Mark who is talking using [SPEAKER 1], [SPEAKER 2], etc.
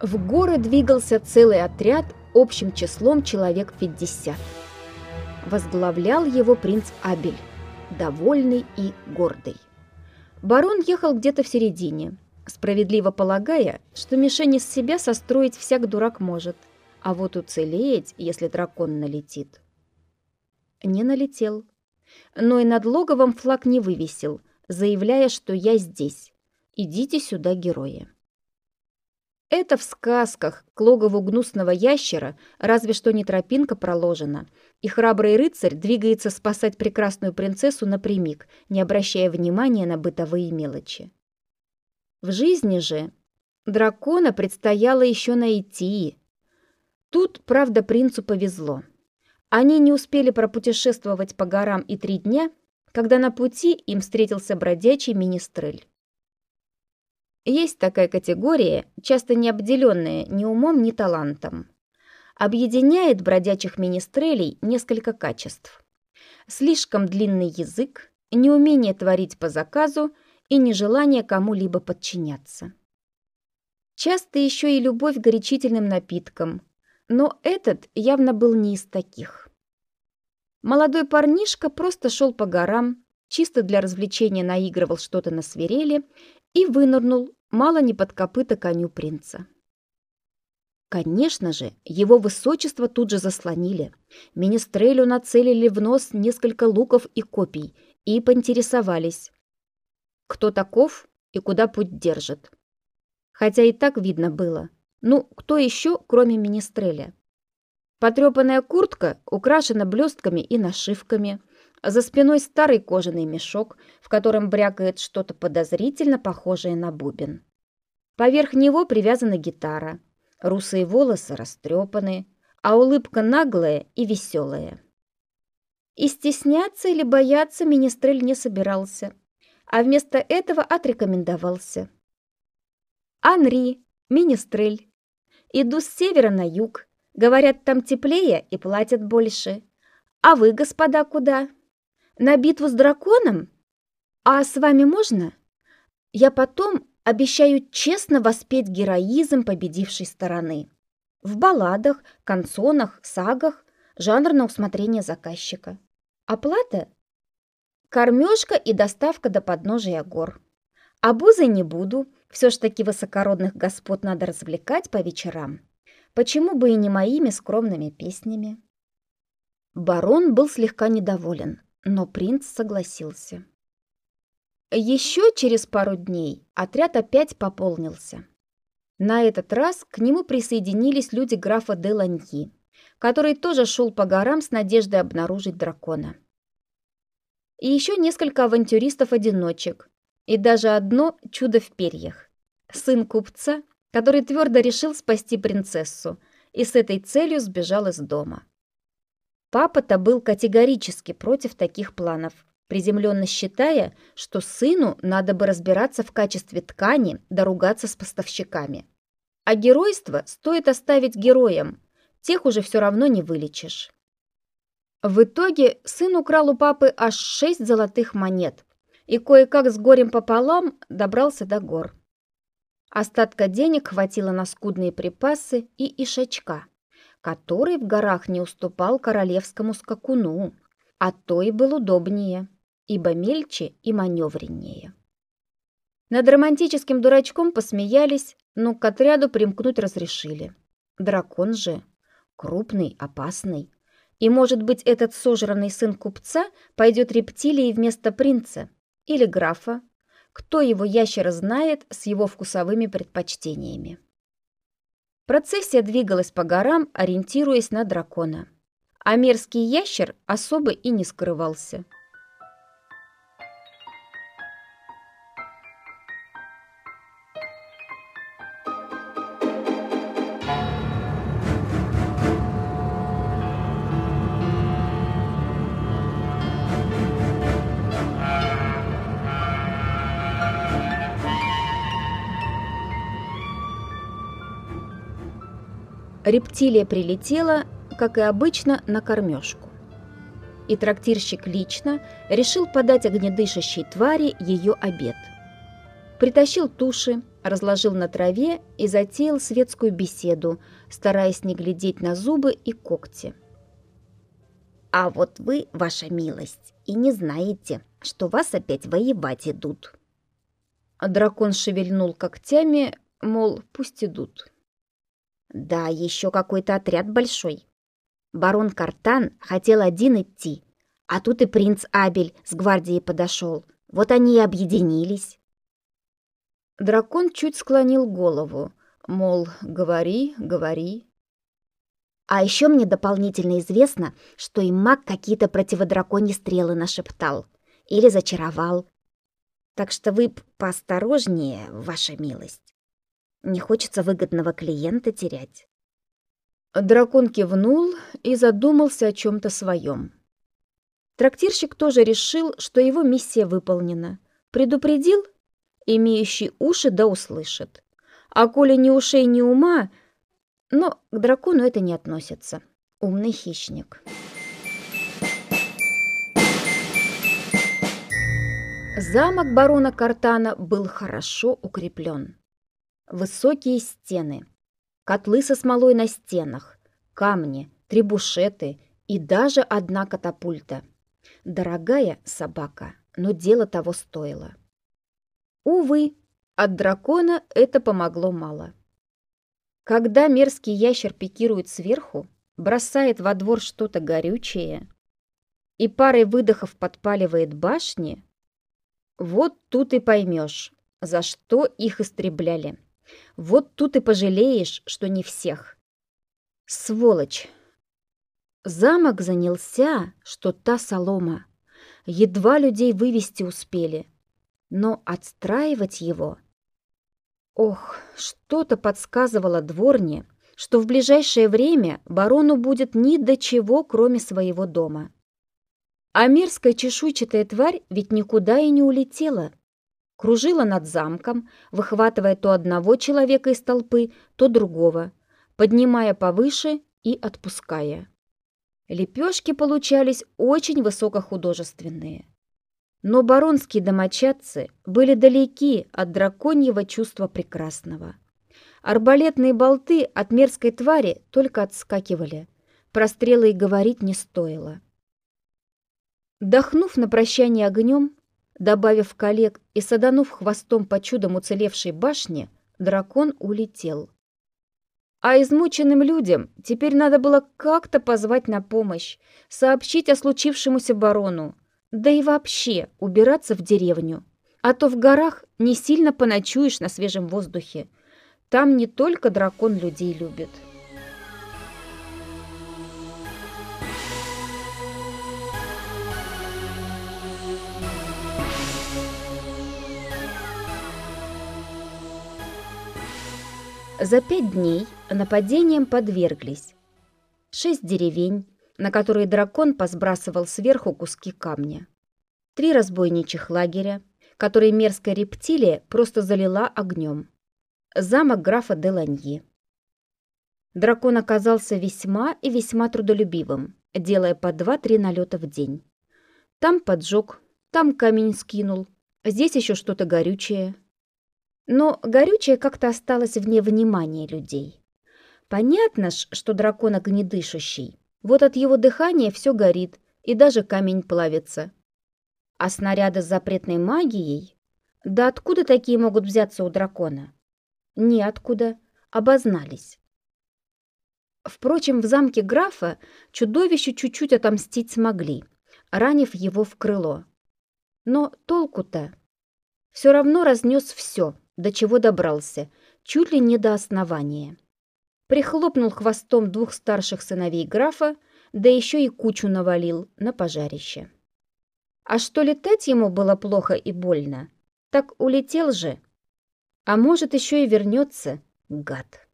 [SPEAKER 1] В горы двигался целый отряд общим числом человек 50. Возглавлял его принц Абель, довольный и гордый. Барон ехал где-то в середине, справедливо полагая, что мишень из себя состроить всяк дурак может, а вот уцелеть, если дракон налетит. Не налетел, но и над логовом флаг не вывесил, заявляя, что я здесь. Идите сюда, герои. Это в сказках к логову гнусного ящера разве что не тропинка проложена, и храбрый рыцарь двигается спасать прекрасную принцессу напрямик, не обращая внимания на бытовые мелочи. В жизни же дракона предстояло еще найти. Тут, правда, принцу повезло. Они не успели пропутешествовать по горам и три дня, когда на пути им встретился бродячий министрель. Есть такая категория, часто не обделенная ни умом, ни талантом. Объединяет бродячих министрелей несколько качеств. Слишком длинный язык, неумение творить по заказу и нежелание кому-либо подчиняться. Часто еще и любовь к горячительным напиткам, но этот явно был не из таких. Молодой парнишка просто шел по горам, чисто для развлечения наигрывал что-то на свирели и вынырнул, мало не под копыта коню принца. Конечно же, его высочество тут же заслонили. Министрелю нацелили в нос несколько луков и копий и поинтересовались, кто таков и куда путь держит. Хотя и так видно было. Ну, кто еще, кроме Министреля? Потрепанная куртка украшена блестками и нашивками – за спиной старый кожаный мешок, в котором брякает что-то подозрительно похожее на бубен. Поверх него привязана гитара. Русые волосы растрепаны, а улыбка наглая и веселая. И стесняться или бояться министрель не собирался, а вместо этого отрекомендовался. «Анри, министрель. Иду с севера на юг. Говорят, там теплее и платят больше. А вы, господа, куда?» На битву с драконом? А с вами можно? Я потом обещаю честно воспеть героизм победившей стороны. В балладах, канцонах, сагах, жанр на усмотрение заказчика. Оплата? Кормежка и доставка до подножия гор. Обузой не буду, все ж таки высокородных господ надо развлекать по вечерам. Почему бы и не моими скромными песнями? Барон был слегка недоволен но принц согласился. Еще через пару дней отряд опять пополнился. На этот раз к нему присоединились люди графа де Ланьи, который тоже шел по горам с надеждой обнаружить дракона. И еще несколько авантюристов-одиночек, и даже одно чудо в перьях. Сын купца, который твердо решил спасти принцессу и с этой целью сбежал из дома. Папа-то был категорически против таких планов, приземленно считая, что сыну надо бы разбираться в качестве ткани да ругаться с поставщиками. А геройство стоит оставить героям, тех уже все равно не вылечишь. В итоге сын украл у папы аж шесть золотых монет и кое-как с горем пополам добрался до гор. Остатка денег хватило на скудные припасы и ишачка который в горах не уступал королевскому скакуну, а то и был удобнее, ибо мельче и маневреннее. Над романтическим дурачком посмеялись, но к отряду примкнуть разрешили. Дракон же крупный, опасный. И, может быть, этот сожранный сын купца пойдет рептилией вместо принца или графа. Кто его ящера знает с его вкусовыми предпочтениями. Процессия двигалась по горам, ориентируясь на дракона. А мерзкий ящер особо и не скрывался. Рептилия прилетела, как и обычно, на кормежку. И трактирщик лично решил подать огнедышащей твари ее обед. Притащил туши, разложил на траве и затеял светскую беседу, стараясь не глядеть на зубы и когти. «А вот вы, ваша милость, и не знаете, что вас опять воевать идут». Дракон шевельнул когтями, мол, пусть идут. «Да, еще какой-то отряд большой. Барон Картан хотел один идти, а тут и принц Абель с гвардией подошел. Вот они и объединились».
[SPEAKER 2] Дракон чуть склонил голову, мол, говори, говори.
[SPEAKER 1] А еще мне дополнительно известно, что и маг какие-то противодраконьи стрелы нашептал или зачаровал. Так что вы поосторожнее, ваша милость. Не хочется выгодного клиента терять.
[SPEAKER 2] Дракон кивнул и задумался о чем то своем. Трактирщик тоже решил, что его миссия выполнена. Предупредил, имеющий уши да услышит. А коли ни ушей, ни ума, но к дракону это не относится. Умный хищник. Замок барона Картана был хорошо укреплен. Высокие стены, котлы со смолой на стенах, камни, трибушеты и даже одна катапульта. Дорогая собака, но дело того стоило. Увы, от дракона это помогло мало. Когда мерзкий ящер пикирует сверху, бросает во двор что-то горючее и парой выдохов подпаливает башни, вот тут и поймешь, за что их истребляли. Вот тут и пожалеешь, что не всех. Сволочь! Замок занялся, что та солома. Едва людей вывести успели. Но отстраивать его Ох, что-то подсказывало дворне, что в ближайшее время барону будет ни до чего, кроме своего дома. А мерзкая чешуйчатая тварь ведь никуда и не улетела. Кружила над замком, выхватывая то одного человека из толпы, то другого, поднимая повыше и отпуская. Лепешки получались очень высокохудожественные. Но баронские домочадцы были далеки от драконьего чувства прекрасного. Арбалетные болты от мерзкой твари только отскакивали. Про стрелы и говорить не стоило. Дохнув на прощание огнем, добавив коллег и саданув хвостом по чудом уцелевшей башне, дракон улетел. А измученным людям теперь надо было как-то позвать на помощь, сообщить о случившемуся барону, да и вообще убираться в деревню. А то в горах не сильно поночуешь на свежем воздухе. Там не только дракон людей любит. За пять дней нападением подверглись шесть деревень, на которые дракон посбрасывал сверху куски камня. Три разбойничьих лагеря, которые мерзкая рептилия просто залила огнем. Замок графа де Ланьи. Дракон оказался весьма и весьма трудолюбивым, делая по два-три налета в день. Там поджег, там камень скинул, здесь еще что-то горючее. Но горючее как-то осталось вне внимания людей. Понятно ж, что дракон огнедышащий, вот от его дыхания все горит, и даже камень плавится. А снаряды с запретной магией? Да откуда такие могут взяться у дракона? Ниоткуда. Обознались. Впрочем, в замке графа чудовищу чуть-чуть отомстить смогли, ранив его в крыло. Но толку-то? Все равно разнес все, до чего добрался, чуть ли не до основания прихлопнул хвостом двух старших сыновей графа, да еще и кучу навалил на пожарище. А что летать ему было плохо и больно, так улетел же. А может, еще и вернется, гад.